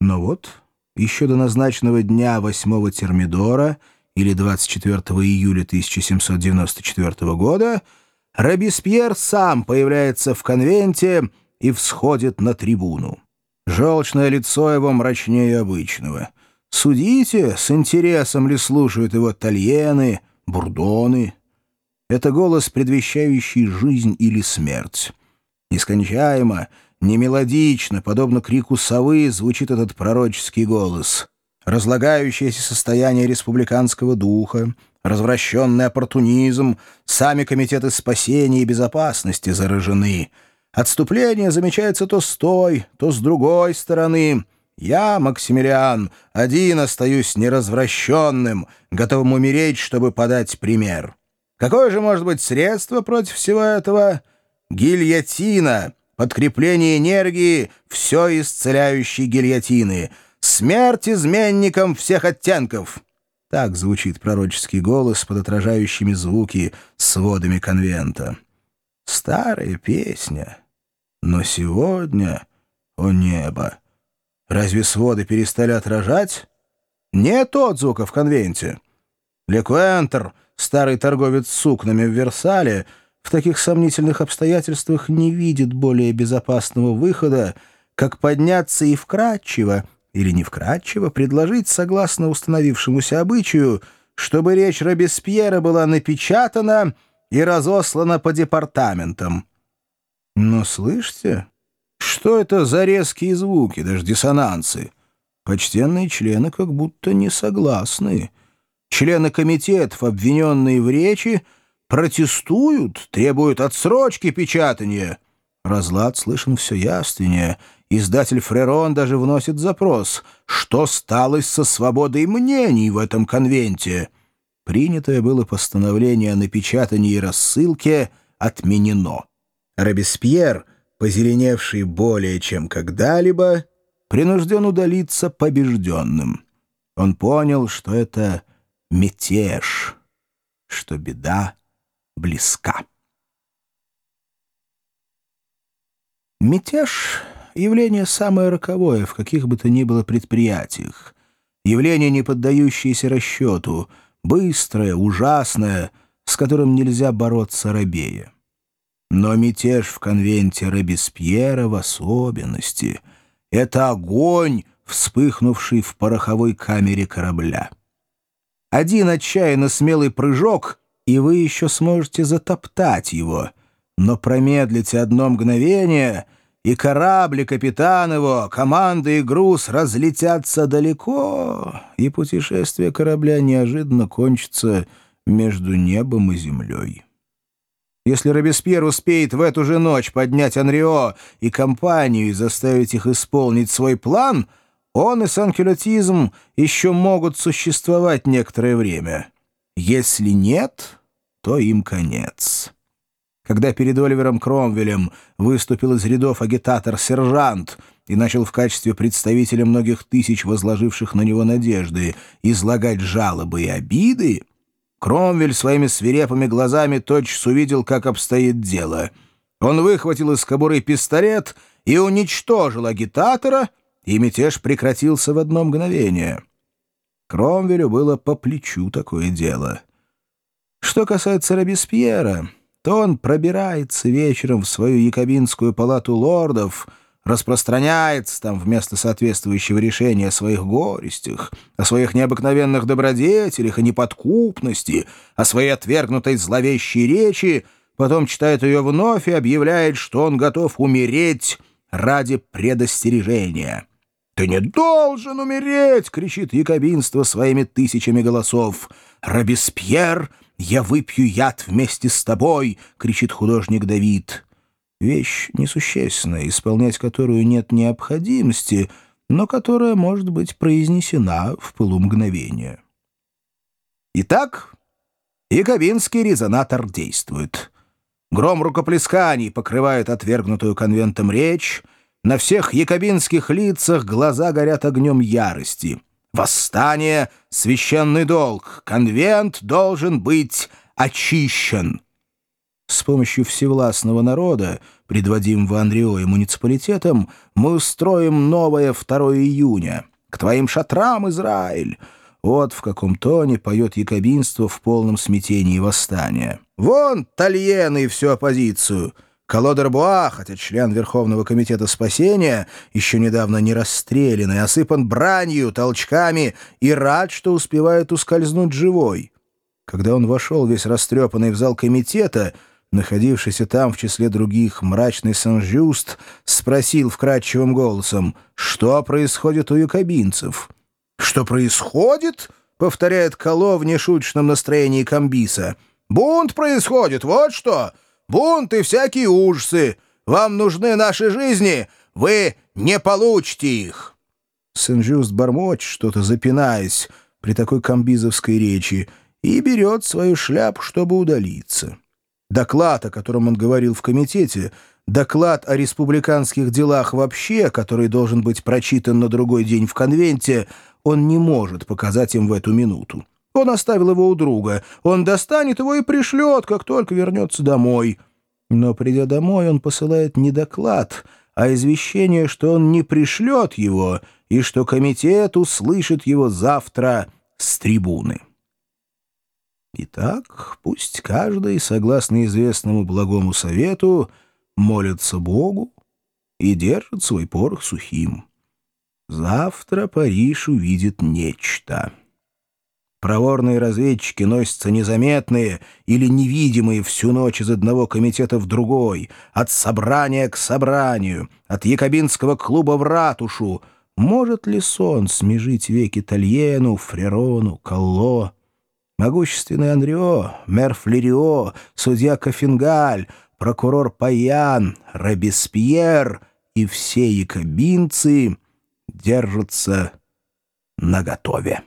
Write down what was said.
Но вот, еще до назначенного дня 8 Термидора или 24 июля 1794 года Робеспьер сам появляется в конвенте и всходит на трибуну. Желчное лицо его мрачнее обычного. Судите, с интересом ли слушают его тальены, бурдоны. Это голос, предвещающий жизнь или смерть. Нескончаемо, немелодично, подобно крику совы, звучит этот пророческий голос. Разлагающееся состояние республиканского духа, развращенный оппортунизм, сами комитеты спасения и безопасности заражены. Отступление замечается то с той, то с другой стороны. Я, Максимилиан, один остаюсь неразвращенным, готовым умереть, чтобы подать пример. Какое же может быть средство против всего этого? Гильотина, подкрепление энергии, все исцеляющей гильотины, смерть изменникам всех оттенков. Так звучит пророческий голос под отражающими звуки сводами конвента. Старая песня. Но сегодня, о небо, разве своды перестали отражать? Нет отзвука в конвенте. Лекуэнтер, старый торговец сукнами в Версале, в таких сомнительных обстоятельствах не видит более безопасного выхода, как подняться и вкратчиво, или не вкратчиво, предложить, согласно установившемуся обычаю, чтобы речь Робеспьера была напечатана и разослана по департаментам. Но слышите, что это за резкие звуки, даже диссонансы? Почтенные члены как будто не согласны. Члены комитетов, обвиненные в речи, протестуют, требуют отсрочки печатания. Разлад слышен все яственнее. Издатель Фрерон даже вносит запрос, что стало со свободой мнений в этом конвенте. Принятое было постановление о напечатании и рассылке отменено. Робеспьер, позеленевший более чем когда-либо, принужден удалиться побежденным. Он понял, что это мятеж, что беда близка. Мятеж — явление самое роковое в каких бы то ни было предприятиях. Явление, не поддающееся расчету, быстрое, ужасное, с которым нельзя бороться рабея. Но мятеж в конвенте Робеспьера в особенности — это огонь, вспыхнувший в пороховой камере корабля. Один отчаянно смелый прыжок, и вы еще сможете затоптать его, но промедлите одно мгновение, и корабль, и капитан его, команда и груз разлетятся далеко, и путешествие корабля неожиданно кончится между небом и землей. Если Робеспьер успеет в эту же ночь поднять Анрио и компанию и заставить их исполнить свой план — он и санкюлотизм еще могут существовать некоторое время. Если нет, то им конец. Когда перед Оливером Кромвелем выступил из рядов агитатор-сержант и начал в качестве представителя многих тысяч возложивших на него надежды излагать жалобы и обиды, Кромвель своими свирепыми глазами тотчас увидел, как обстоит дело. Он выхватил из кобуры пистолет и уничтожил агитатора — и мятеж прекратился в одно мгновение. Кромвелю было по плечу такое дело. Что касается Робеспьера, то он пробирается вечером в свою якобинскую палату лордов, распространяется там вместо соответствующего решения о своих горестях, о своих необыкновенных добродетелях и неподкупности, о своей отвергнутой зловещей речи, потом читает ее вновь и объявляет, что он готов умереть ради предостережения. «Ты не должен умереть!» — кричит якобинство своими тысячами голосов. «Робеспьер, я выпью яд вместе с тобой!» — кричит художник Давид. Вещь несущественная, исполнять которую нет необходимости, но которая может быть произнесена в пылу мгновения. Итак, якобинский резонатор действует. Гром рукоплесканий покрывает отвергнутую конвентом речь — на всех якобинских лицах глаза горят огнем ярости. Восстание — священный долг. Конвент должен быть очищен. С помощью всевластного народа, предводимого Андрео и муниципалитетом, мы устроим новое 2 июня. К твоим шатрам, Израиль! Вот в каком тоне поет якобинство в полном смятении восстания. Вон Тальен и всю оппозицию. Колодер-Буа, хотя член Верховного комитета спасения, еще недавно не расстрелянный, осыпан бранью, толчками и рад, что успевает ускользнуть живой. Когда он вошел весь растрепанный в зал комитета, находившийся там в числе других мрачный Сан-Жюст, спросил вкрадчивым голосом, что происходит у якобинцев. «Что происходит?» — повторяет Коло в нешуточном настроении комбиса. «Бунт происходит, вот что! Бунт и всякие ужасы! Вам нужны наши жизни, вы не получите их!» Сен-Жюст бормочет что-то, запинаясь при такой комбизовской речи, и берет свою шляпу, чтобы удалиться. Доклад, о котором он говорил в комитете, доклад о республиканских делах вообще, который должен быть прочитан на другой день в конвенте, он не может показать им в эту минуту. Он оставил его у друга. Он достанет его и пришлет, как только вернется домой. Но, придя домой, он посылает не доклад, а извещение, что он не пришлет его и что комитет услышит его завтра с трибуны. Итак, пусть каждый, согласно известному благому совету, молится Богу и держит свой порох сухим. Завтра Париж увидит нечто. Проворные разведчики носятся незаметные или невидимые всю ночь из одного комитета в другой, от собрания к собранию, от якобинского клуба в ратушу. Может ли сон смежить веки Тальену, Фрерону, Колло? Могущественный Андрео, мэр Флерио, судья Кофингаль, прокурор Паян, Робеспьер и все якобинцы — держатся наготове.